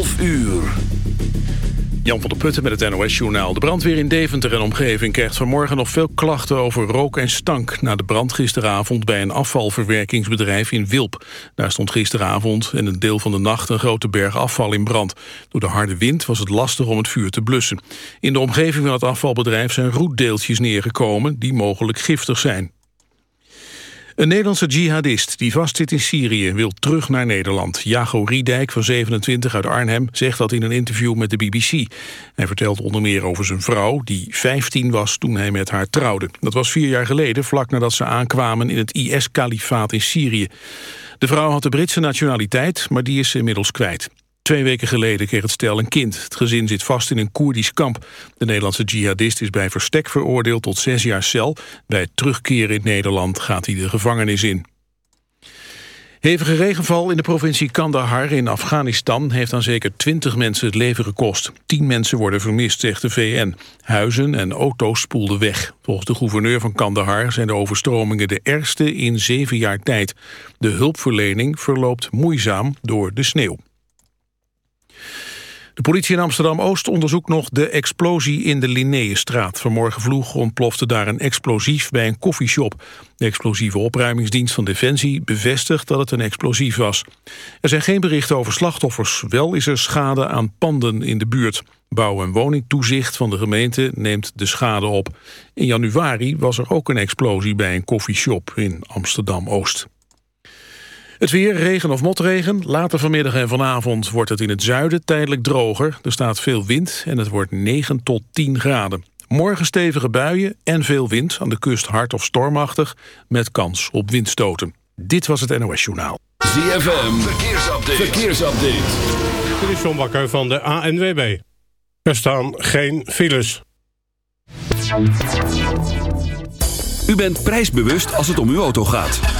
11 uur. Jan van der Putten met het NOS-journaal. De brandweer in Deventer en omgeving krijgt vanmorgen nog veel klachten over rook en stank... na de brand gisteravond bij een afvalverwerkingsbedrijf in Wilp. Daar stond gisteravond en een deel van de nacht een grote berg afval in brand. Door de harde wind was het lastig om het vuur te blussen. In de omgeving van het afvalbedrijf zijn roetdeeltjes neergekomen... die mogelijk giftig zijn. Een Nederlandse jihadist die vastzit in Syrië wil terug naar Nederland. Jago Riedijk van 27 uit Arnhem zegt dat in een interview met de BBC. Hij vertelt onder meer over zijn vrouw, die 15 was toen hij met haar trouwde. Dat was vier jaar geleden, vlak nadat ze aankwamen in het IS-kalifaat in Syrië. De vrouw had de Britse nationaliteit, maar die is inmiddels kwijt. Twee weken geleden kreeg het stel een kind. Het gezin zit vast in een Koerdisch kamp. De Nederlandse jihadist is bij verstek veroordeeld tot zes jaar cel. Bij het terugkeren in Nederland gaat hij de gevangenis in. Hevige regenval in de provincie Kandahar in Afghanistan... heeft aan zeker 20 mensen het leven gekost. Tien mensen worden vermist, zegt de VN. Huizen en auto's spoelden weg. Volgens de gouverneur van Kandahar zijn de overstromingen de ergste in zeven jaar tijd. De hulpverlening verloopt moeizaam door de sneeuw. De politie in Amsterdam-Oost onderzoekt nog de explosie in de Linnaeusstraat. Vanmorgen vroeg ontplofte daar een explosief bij een koffieshop. De explosieve opruimingsdienst van Defensie bevestigt dat het een explosief was. Er zijn geen berichten over slachtoffers. Wel is er schade aan panden in de buurt. Bouw- en woningtoezicht van de gemeente neemt de schade op. In januari was er ook een explosie bij een koffieshop in Amsterdam-Oost. Het weer, regen of motregen. Later vanmiddag en vanavond wordt het in het zuiden tijdelijk droger. Er staat veel wind en het wordt 9 tot 10 graden. Morgen stevige buien en veel wind. Aan de kust hard of stormachtig met kans op windstoten. Dit was het NOS Journaal. ZFM, verkeersupdate. verkeersupdate. Dit is John Bakker van de ANWB. Er staan geen files. U bent prijsbewust als het om uw auto gaat.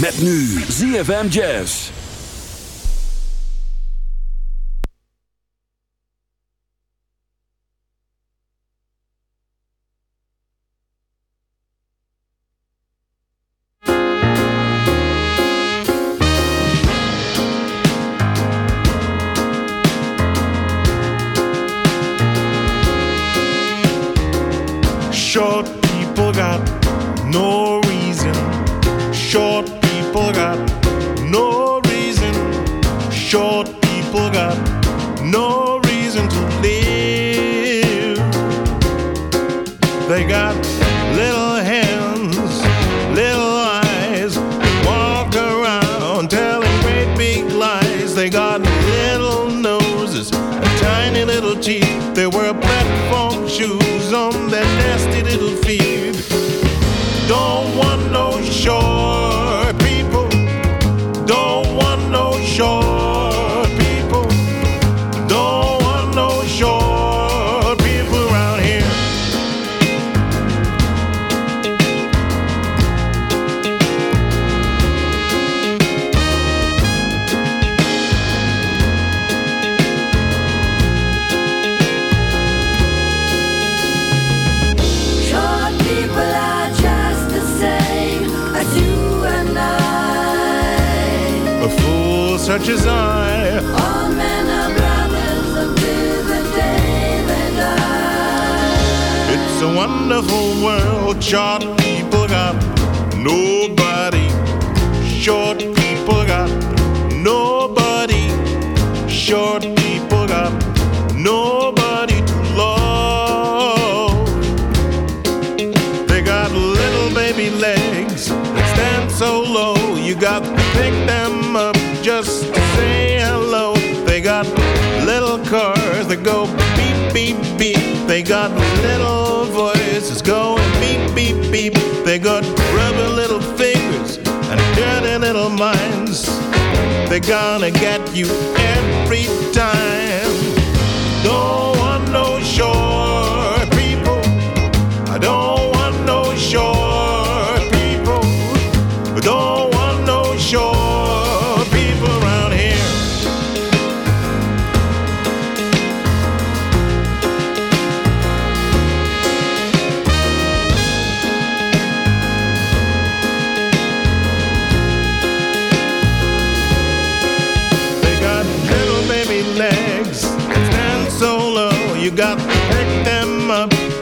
Met nu ZFM Jazz.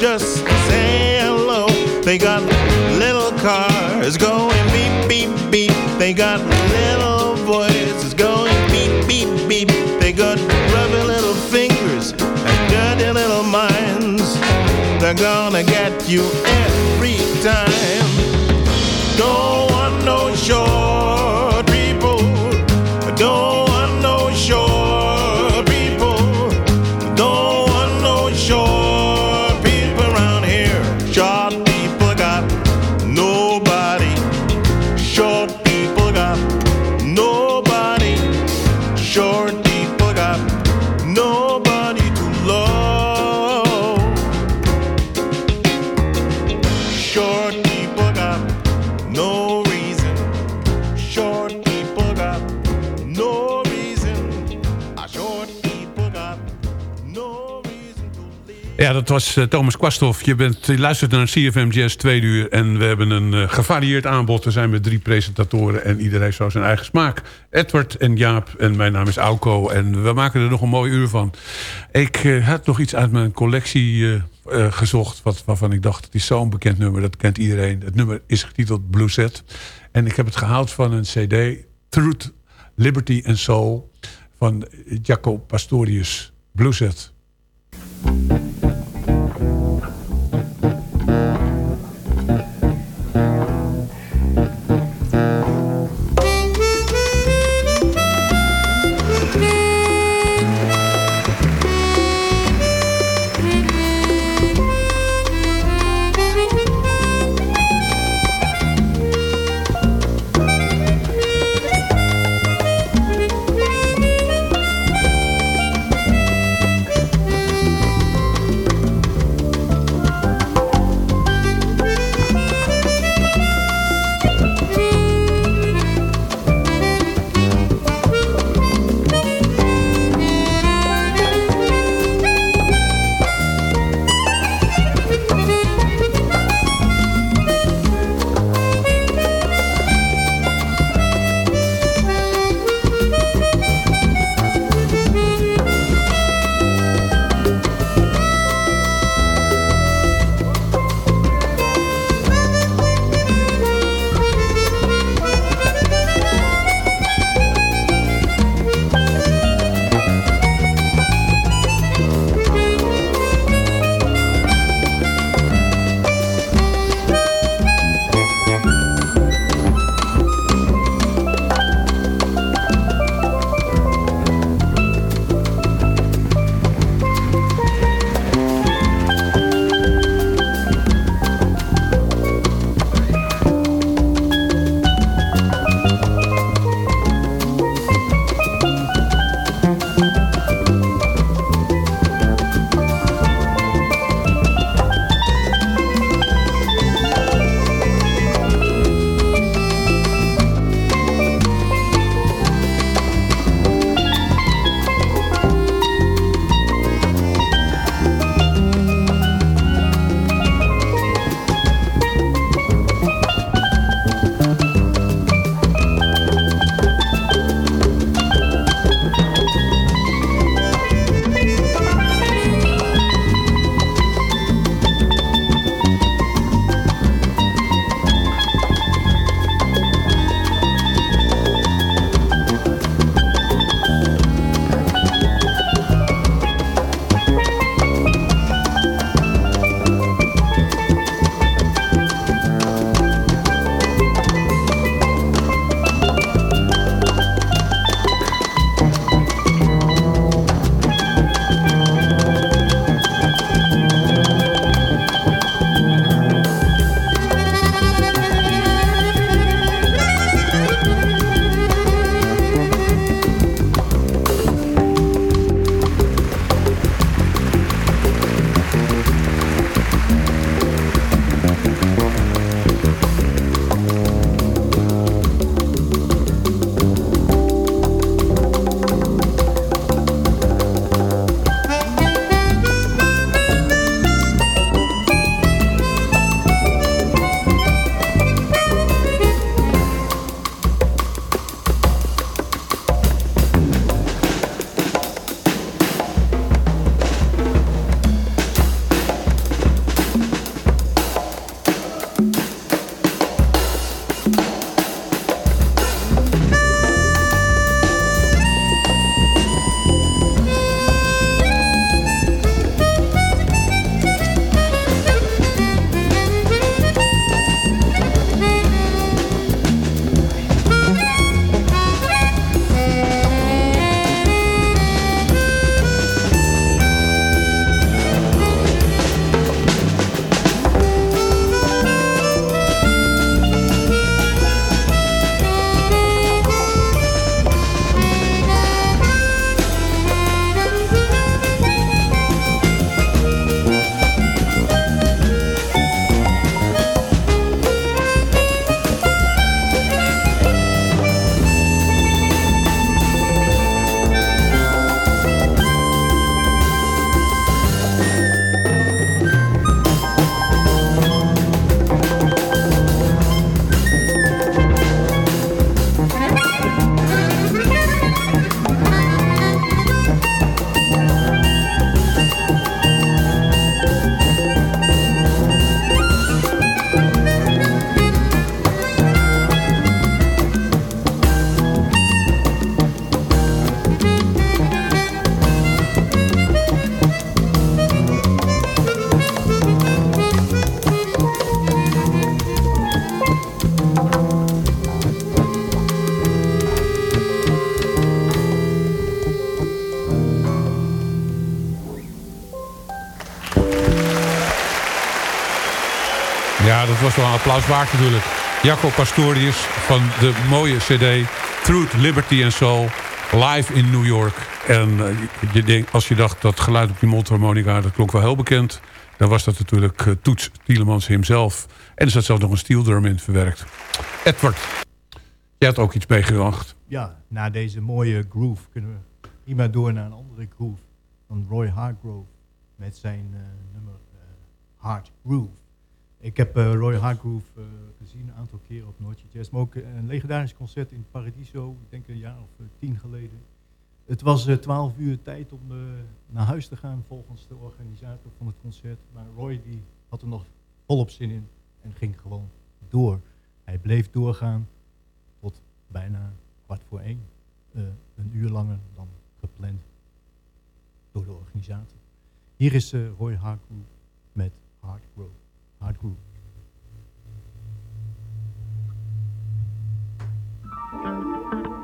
Just say hello. They got little cars going beep, beep, beep. They got little voices going beep, beep, beep. They got rubber little fingers and dirty little minds. They're gonna get you every time. Don't want no short dat was eh, Thomas Kwasthoff. Je, bent, je luistert naar CFM Jazz 2 uur. En we hebben een eh, gevarieerd aanbod. We zijn met drie presentatoren en iedereen heeft zo zijn eigen smaak. Edward en Jaap en mijn naam is Auko. En we maken er nog een mooi uur van. Ik eh, had nog iets uit mijn collectie gezocht. Wat, waarvan ik dacht, het is zo'n bekend nummer. Dat kent iedereen. Het nummer is getiteld Blue Set. En ik heb het gehaald van een cd. Truth, Liberty and Soul. Van Jaco Pastorius. Blue was wel een applaus waard natuurlijk. Jaco Pastorius van de mooie cd Truth, Liberty and Soul. Live in New York. En eh, je als je dacht dat geluid op die mondharmonica... dat klonk wel heel bekend. Dan was dat natuurlijk eh, Toets Tielemans hemzelf. En er zat zelfs nog een steel drum in verwerkt. Edward, jij had ook iets meegebracht. Ja, na deze mooie groove kunnen we prima door naar een andere groove. Van Roy Hargrove met zijn eh, nummer eh, Hard Groove. Ik heb eh, Roy Hargrove eh, gezien een aantal keren op Noordje Jazz. Maar ook een legendarisch concert in Paradiso, ik denk een jaar of eh, tien geleden. Het was eh, twaalf uur tijd om eh, naar huis te gaan volgens de organisator van het concert. Maar Roy die had er nog volop zin in en ging gewoon door. Hij bleef doorgaan tot bijna kwart voor één. Eh, een uur langer dan gepland door de organisator. Hier is eh, Roy Hargrove met Hard. Hard Groove. Thank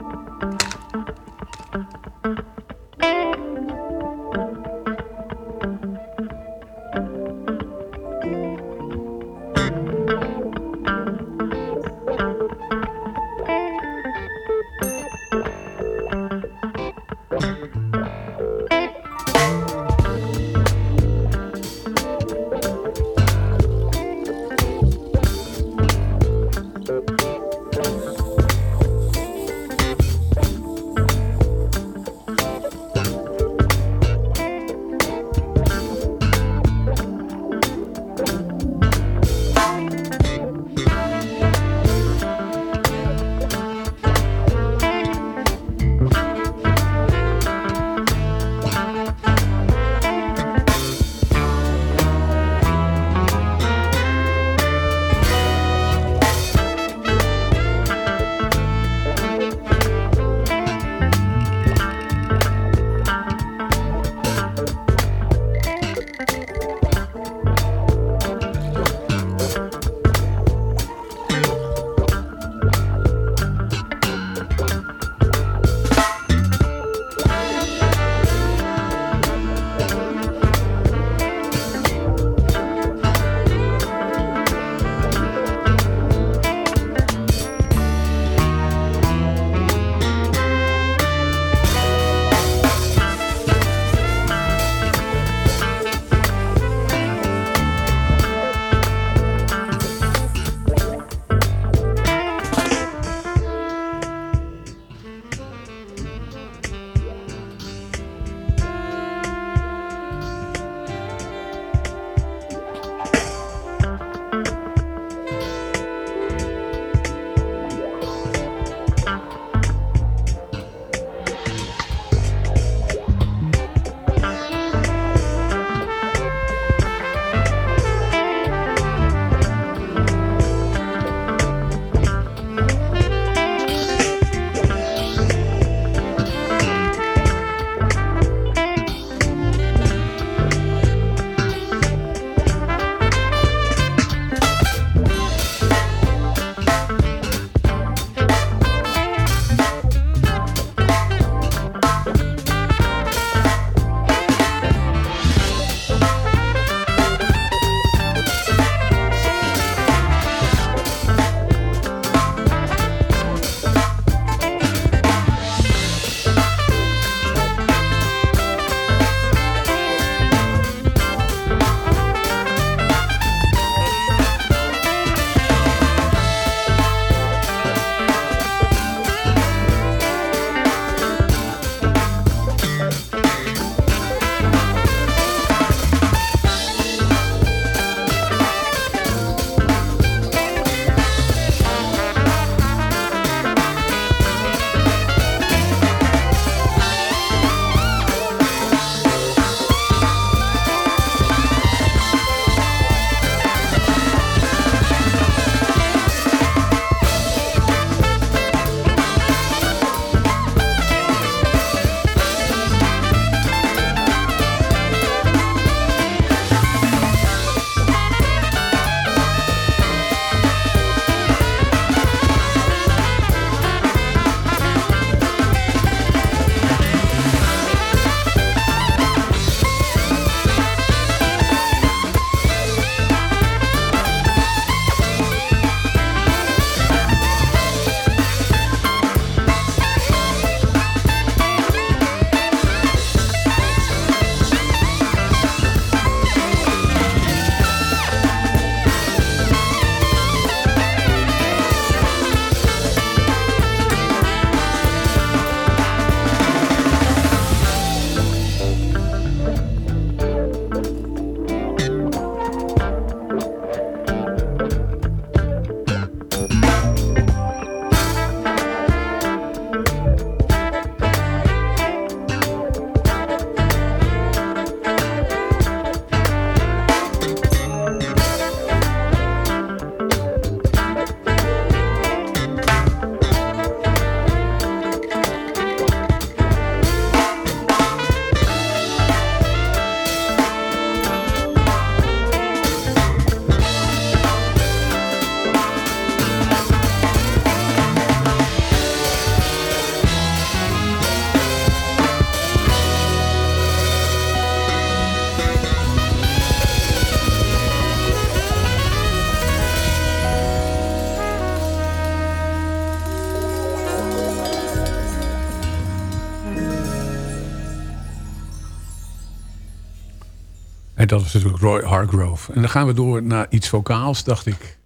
dat was natuurlijk Roy Hargrove. En dan gaan we door naar iets vocaals, dacht ik.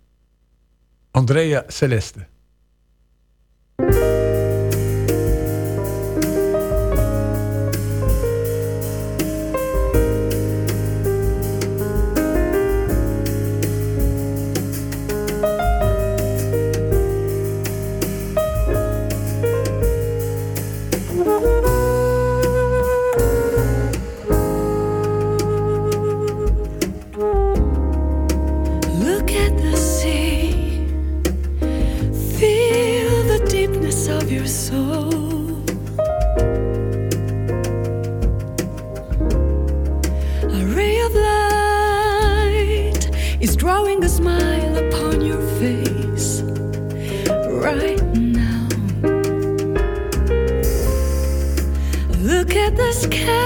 Andrea Celeste. scared.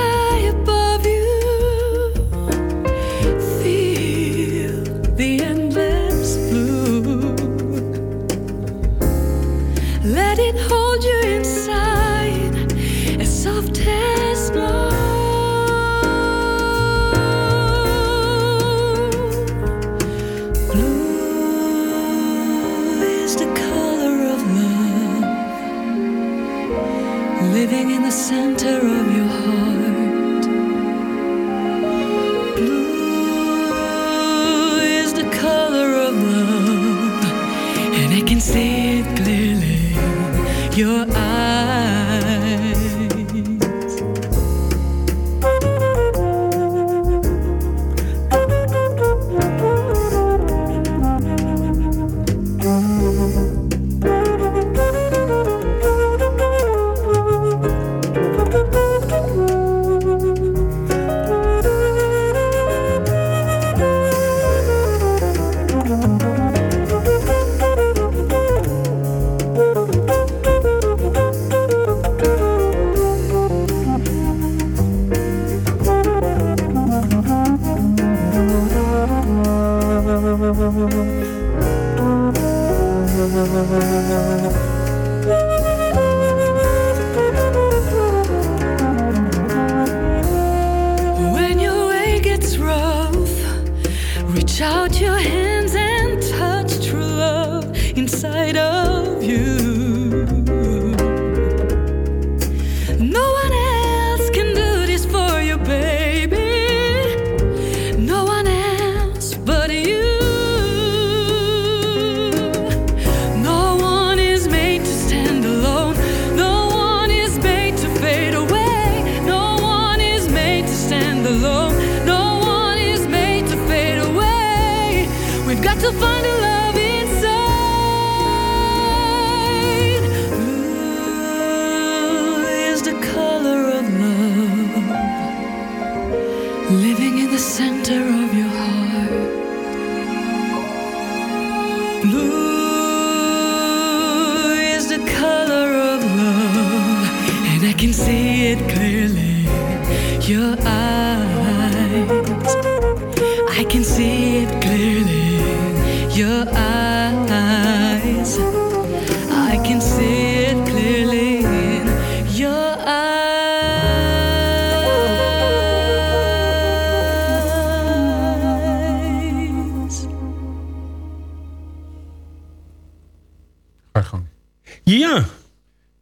Ja,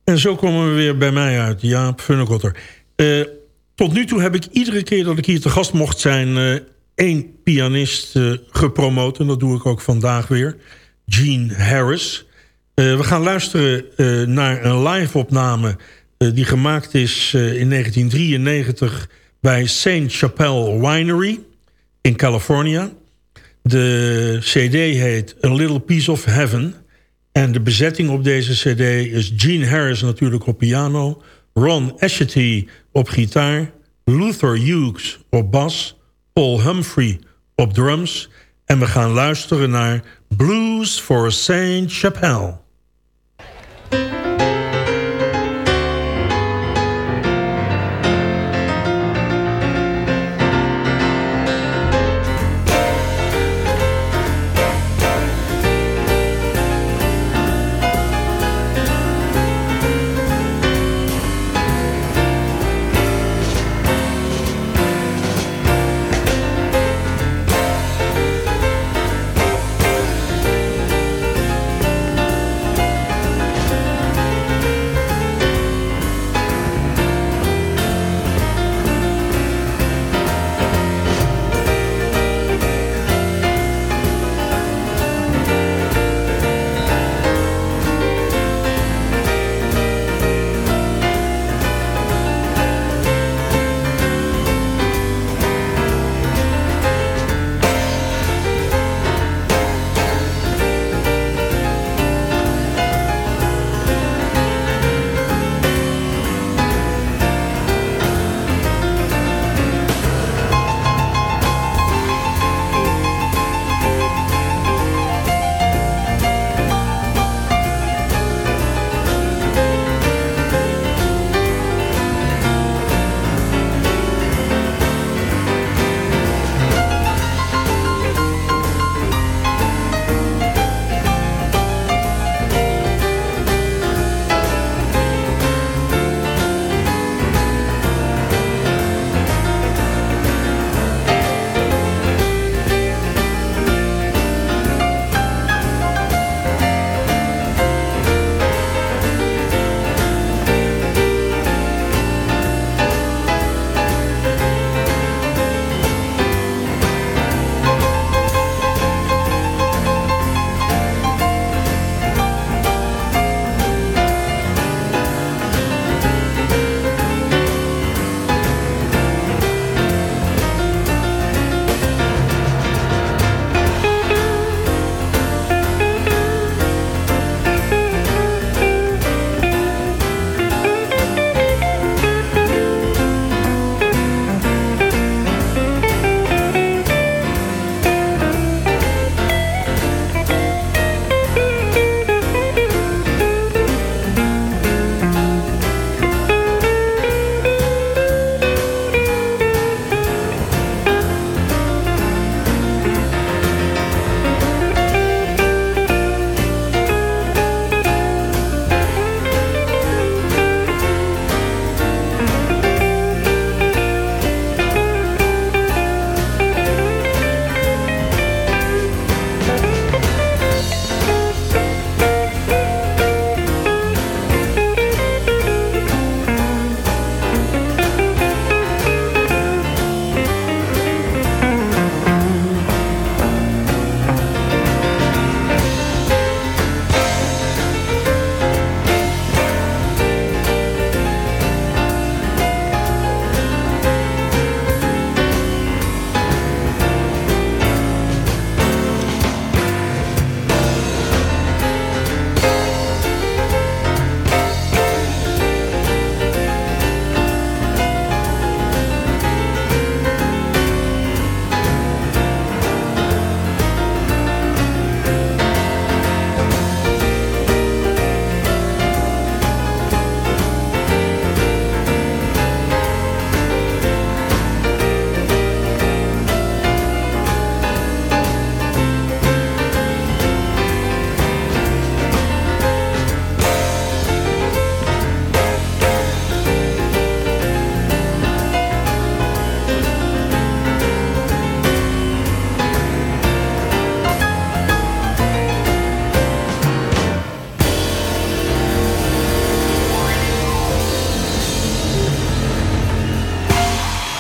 en zo komen we weer bij mij uit. Jaap Funnekotter. Eh tot nu toe heb ik iedere keer dat ik hier te gast mocht zijn... eh, één pianist eh, gepromoot. En dat doe ik ook vandaag weer. Gene Harris. We gaan luisteren naar een live-opname... die gemaakt is in 1993 bij St. Chapelle Winery in California. De cd heet A Little Piece of Heaven... En de bezetting op deze cd is Gene Harris natuurlijk op piano... Ron Ashety op gitaar... Luther Hughes op bas... Paul Humphrey op drums... en we gaan luisteren naar Blues for St. Chapelle.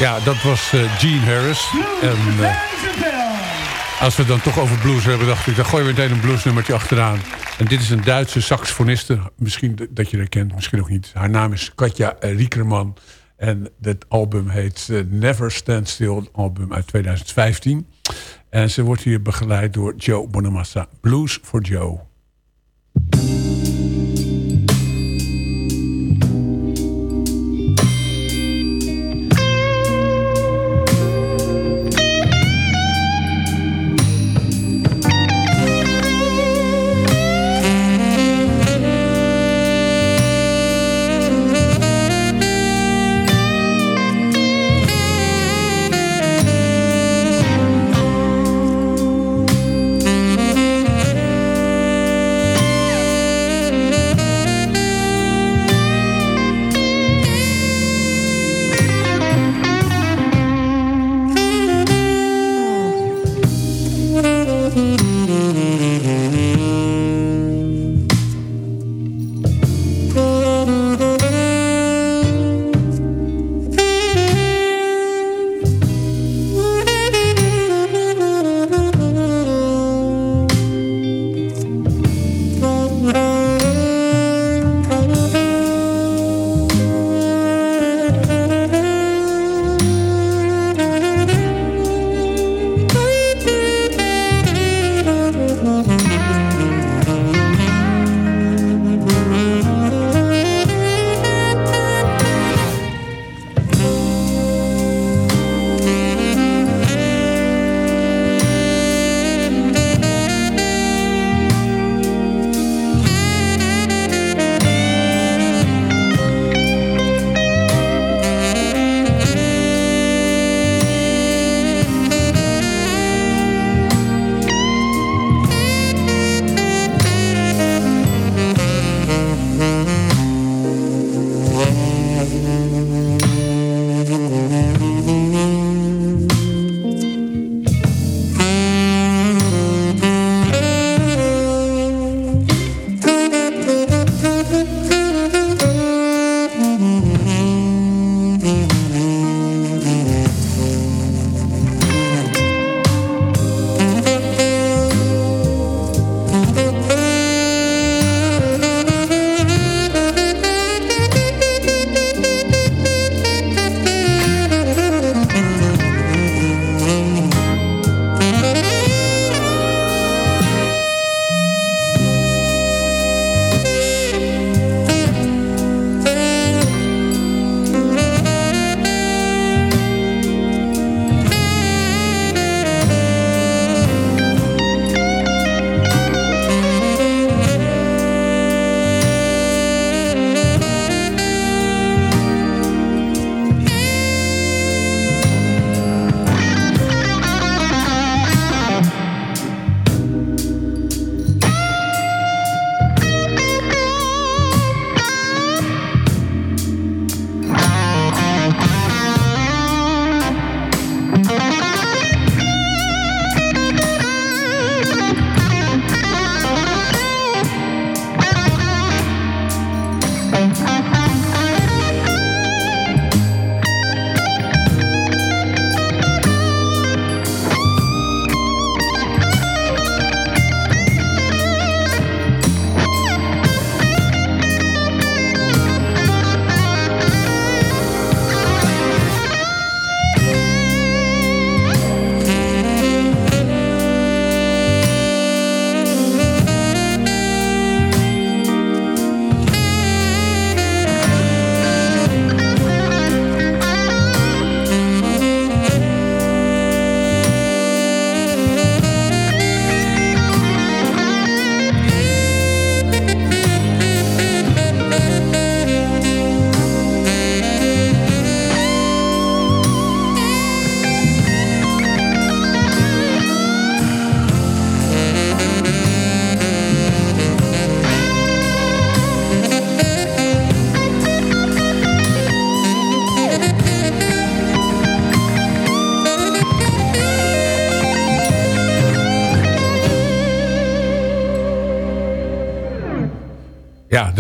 Ja, dat was eh, Gene Harris. En eh, als we het dan toch over blues hebben, dacht ik... dan gooien we meteen een bluesnummertje achteraan. En dit is een Duitse saxofoniste. Misschien dat je haar kent, misschien ook niet. Haar naam is Katja Riekerman. En het album heet eh, Never Stand Still, album uit 2015. En ze wordt hier begeleid door Joe Bonamassa. Blues for Joe.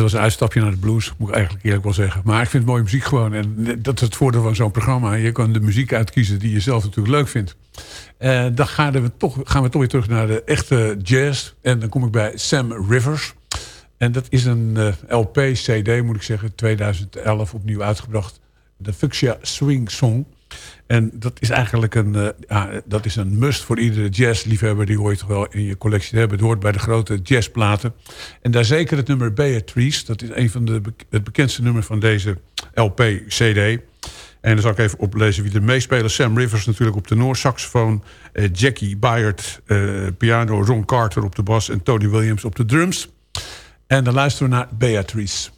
Was een uitstapje naar de blues, moet ik eigenlijk eerlijk wel zeggen. Maar ik vind mooie muziek gewoon. En dat is het voordeel van zo'n programma. Je kan de muziek uitkiezen die je zelf natuurlijk leuk vindt. Eh, dan gaan we, toch, gaan we toch weer terug naar de echte jazz. En dan kom ik bij Sam Rivers. En dat is een eh, LP-CD, moet ik zeggen. 2011 opnieuw uitgebracht. De Fuchsia Swing Song. En dat is eigenlijk een, eh, ja, dat is een must voor iedere jazzliefhebber. Die je toch wel in je collectie te hebben. Het hoort bij de grote jazzplaten. En daar zeker het nummer Beatrice. Dat is een van de het bekendste nummer van deze LP-CD. En dan zal ik even oplezen wie er meespelen. Sam Rivers natuurlijk op de Noor, saxofoon. eh, Jackie Byard, eh, piano. Ron Carter op de bas. En Tony Williams op de drums. En dan luisteren we naar Beatrice.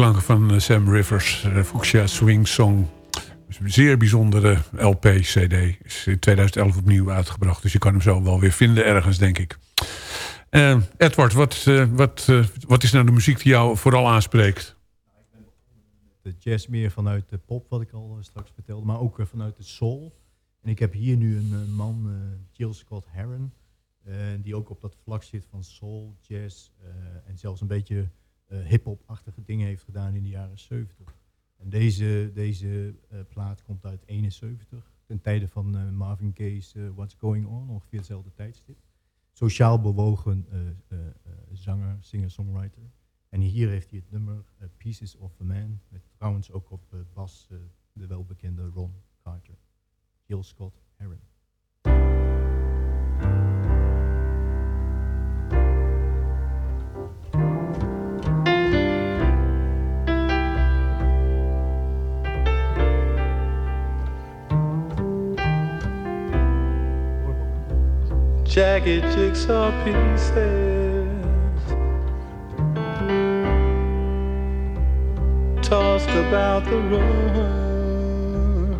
Klanken van eh, Sam Rivers, uh, Fuchsia Swing Song. Een zeer bijzondere LP, CD. Is in 2011 opnieuw uitgebracht. Dus je kan hem zo wel weer vinden ergens, denk ik. Eh, Edward, wat, eh, wat, eh, wat is nou de muziek die jou vooral aanspreekt? De jazz meer vanuit de pop, wat ik al eh, straks vertelde, maar ook eh, vanuit de soul. En ik heb hier nu een eh, man, eh, Jill Scott Heron, eh, die ook op dat vlak zit van soul, jazz eh, en zelfs een beetje eh, hip-hop-achtige dingen heeft gedaan in de jaren 70. En deze, deze eh, plaat komt uit 71, ten tijde van eh, Marvin Gaye's eh, What's Going On, ongeveer hetzelfde tijdstip. Sociaal bewogen eh, eh, eh, zanger, singer-songwriter. En hier heeft hij het nummer eh, Pieces of a Man, met trouwens ook op eh, bas eh, de welbekende Ron Carter. Jill Scott Heron. Jagged jigsaw pieces tossed about the room.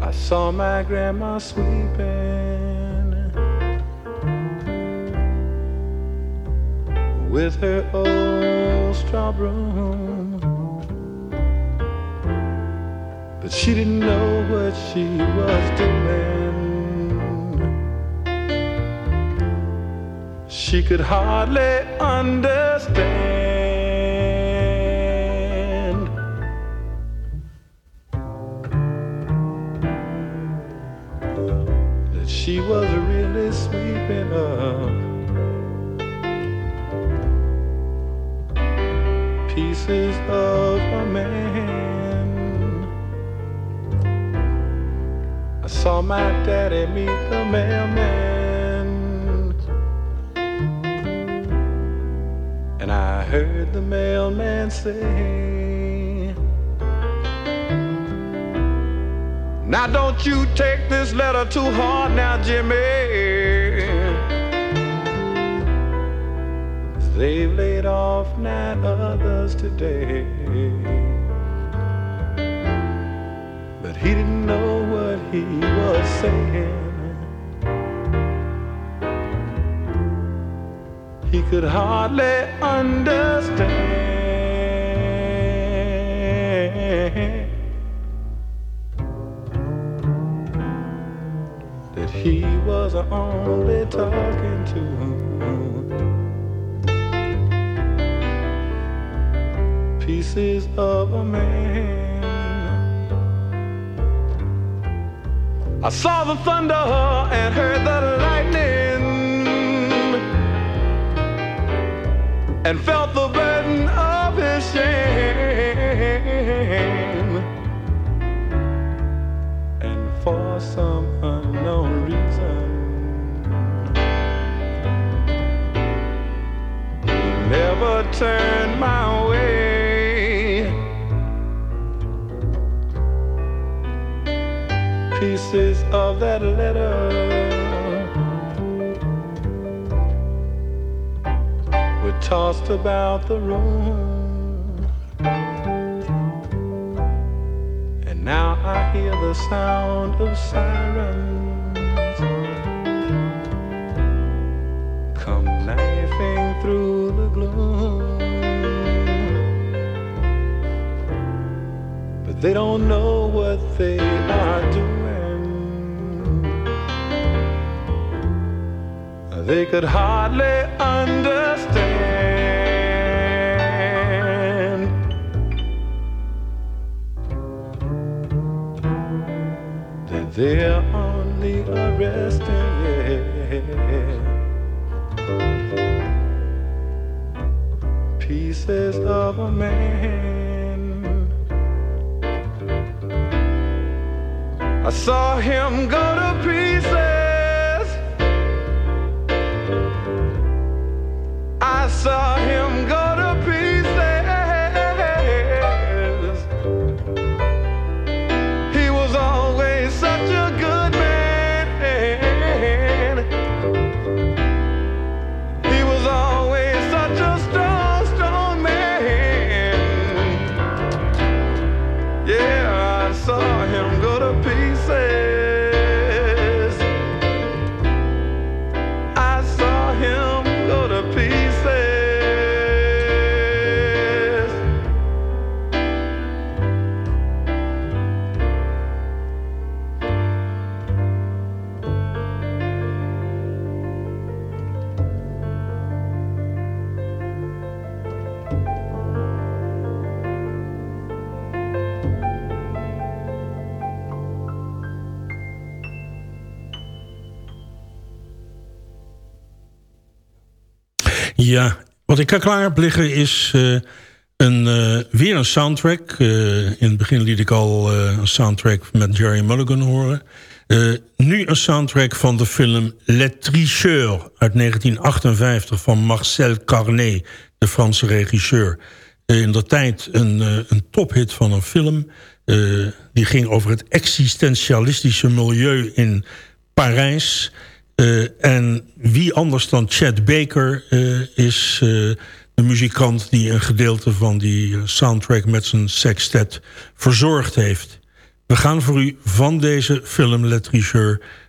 I saw my grandma sweeping with her old straw broom. She didn't know what she was doing. She could hardly understand. My daddy meet the mailman, and I heard the mailman say, Now don't you take this letter too hard now, Jimmy. They've laid off nine others today. But he didn't know He could hardly understand that he was only talking to pieces of a man. I saw the thunder and heard the lightning and felt the burden of his shame. And for some unknown reason, he never turned my of that letter were tossed about the room. And now I hear the sound of sirens come knifing through the gloom. But They don't know what they are doing. They could hardly understand. That they're only arresting. Pieces of a man. I saw him go to pieces. Ik klaar heb liggen is eh, een, eh, weer een soundtrack. Eh, in het begin liet ik al een soundtrack met Jerry Mulligan horen. nu een soundtrack van de film Le Tricheur uit 1958 van Marcel Carné, de Franse regisseur. in de tijd een, een tophit van een film. die ging over het existentialistische milieu in Parijs... En anders dan Chad Baker uh, is uh, de muzikant... die een gedeelte van die soundtrack met zijn sextet verzorgd heeft. We gaan voor u van deze film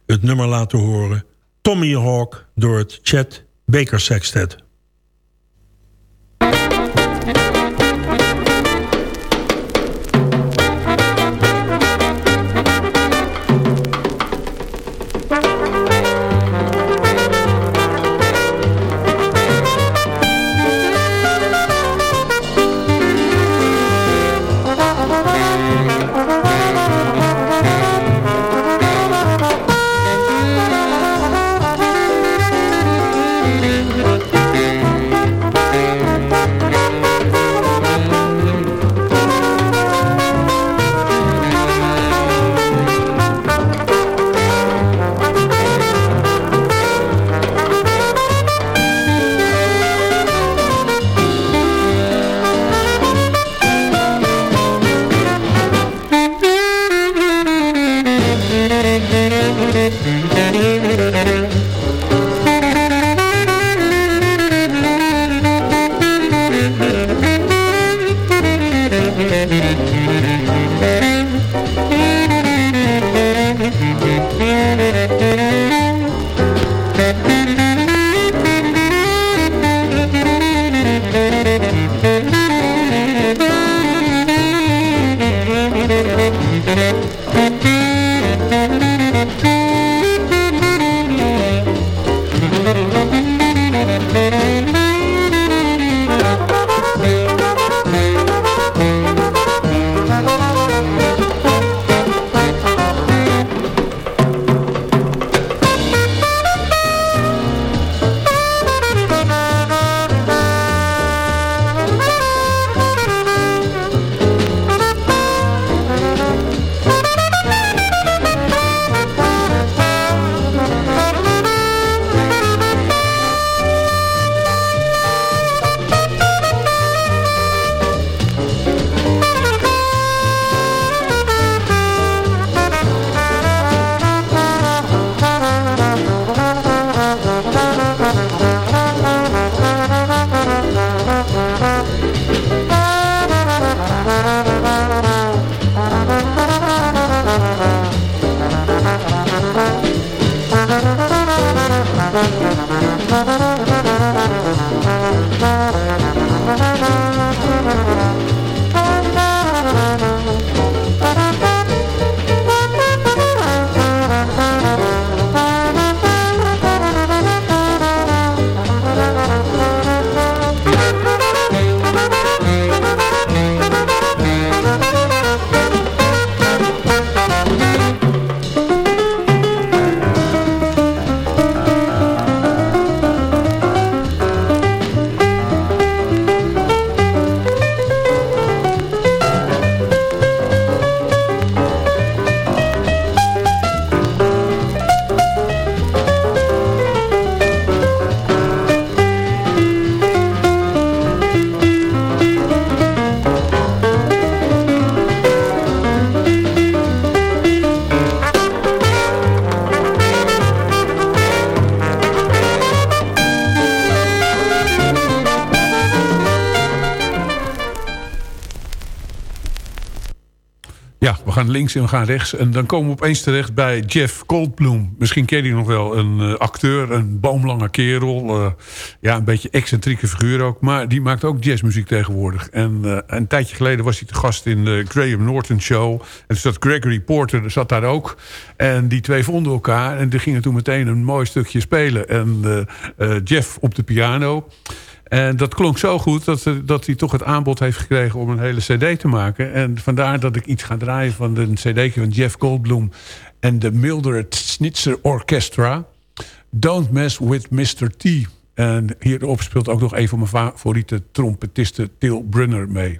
het nummer laten horen... Tommy Hawk door het Chad Baker Sextet. Gaan links en we gaan rechts. En dan komen we opeens terecht bij Jeff Goldblum. Misschien ken je nog wel. Een eh, acteur, een boomlange kerel. eh, ja, een beetje excentrieke figuur ook. Maar die maakt ook jazzmuziek tegenwoordig. En eh, een tijdje geleden was hij te gast in de Graham Norton Show. En dat Gregory Porter zat daar ook. En die twee vonden elkaar. En die gingen toen meteen een mooi stukje spelen. En Jeff op de piano. En dat klonk zo goed dat, dat hij toch het aanbod heeft gekregen om een hele cd te maken. En vandaar dat ik iets ga draaien van een cd van Jeff Goldblum en de Mildred Snitzer Orchestra. Don't Mess With Mr. T. En hierop speelt ook nog een van mijn favoriete trompetisten, Til Brunner, mee.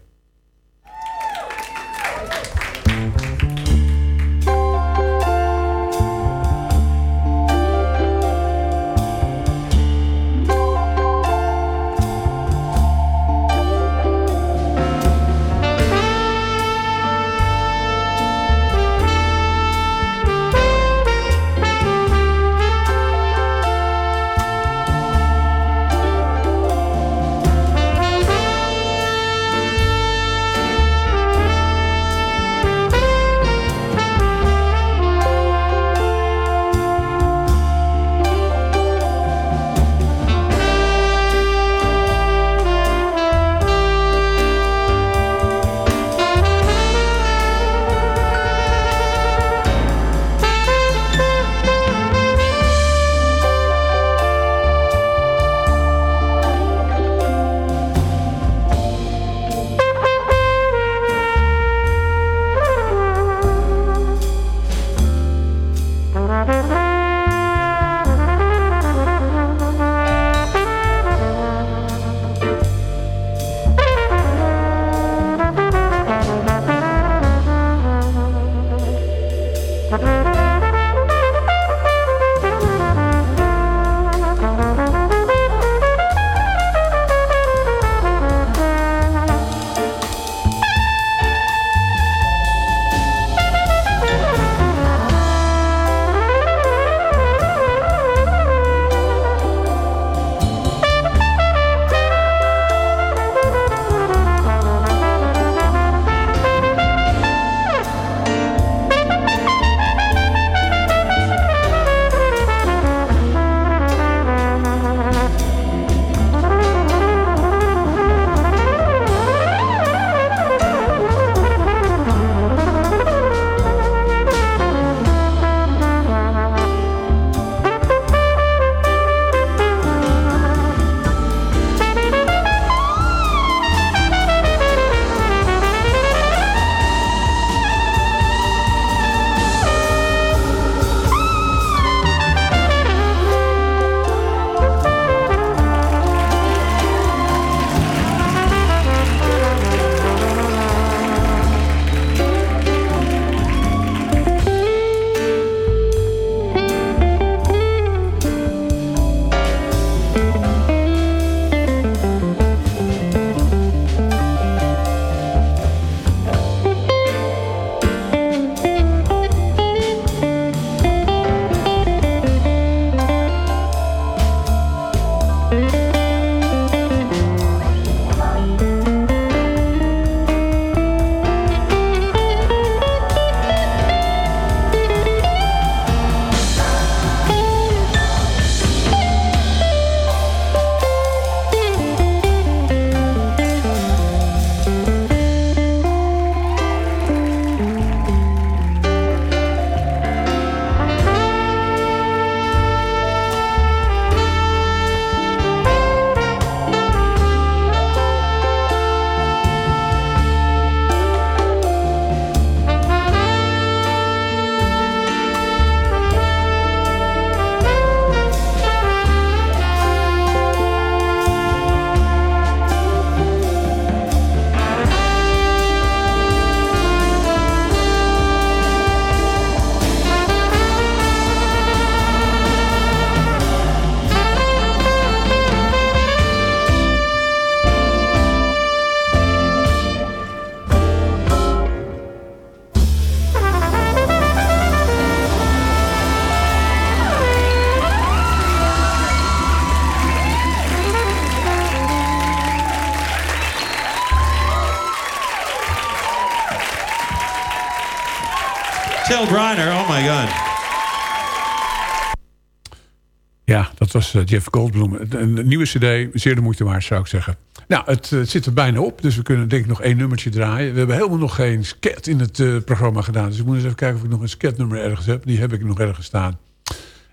Dat was eh, Jeff Goldblum. Een, nieuwe cd, zeer de moeite waard zou ik zeggen. Nou, het eh, zit er bijna op, dus we kunnen denk ik nog één nummertje draaien. We hebben helemaal nog geen sket in het eh, programma gedaan. Dus ik moet eens even kijken of ik nog een sketnummer ergens heb. Die heb ik nog ergens staan.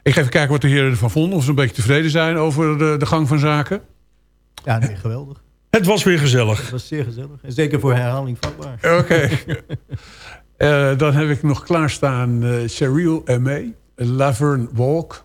Ik ga even kijken wat de heren ervan vonden. Of ze een beetje tevreden zijn over de, de gang van zaken. Ja, nee, geweldig. Het was weer gezellig. Het was zeer gezellig. En zeker voor herhaling vatbaar. Oké. Eh, dan heb ik nog klaarstaan uh, Cheryl M.A. Laverne Walk.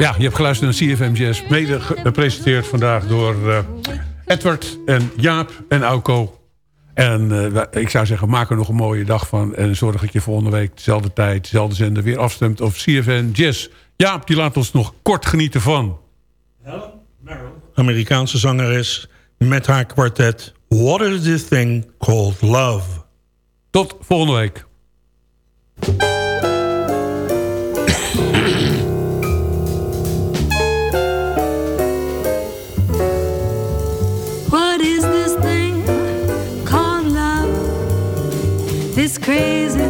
Ja, je hebt geluisterd naar CFM Jazz. Mede gepresenteerd vandaag door uh, Edward en Jaap en Auko. En uh, ik zou zeggen, maak er nog een mooie dag van. En zorg dat je volgende week, dezelfde tijd, dezelfde zender... weer afstemt op CFM Jazz. Jaap, die laat ons nog kort genieten van... Helen Merrill, Amerikaanse zangeres... met haar kwartet What is this thing called love? Tot volgende week. This crazy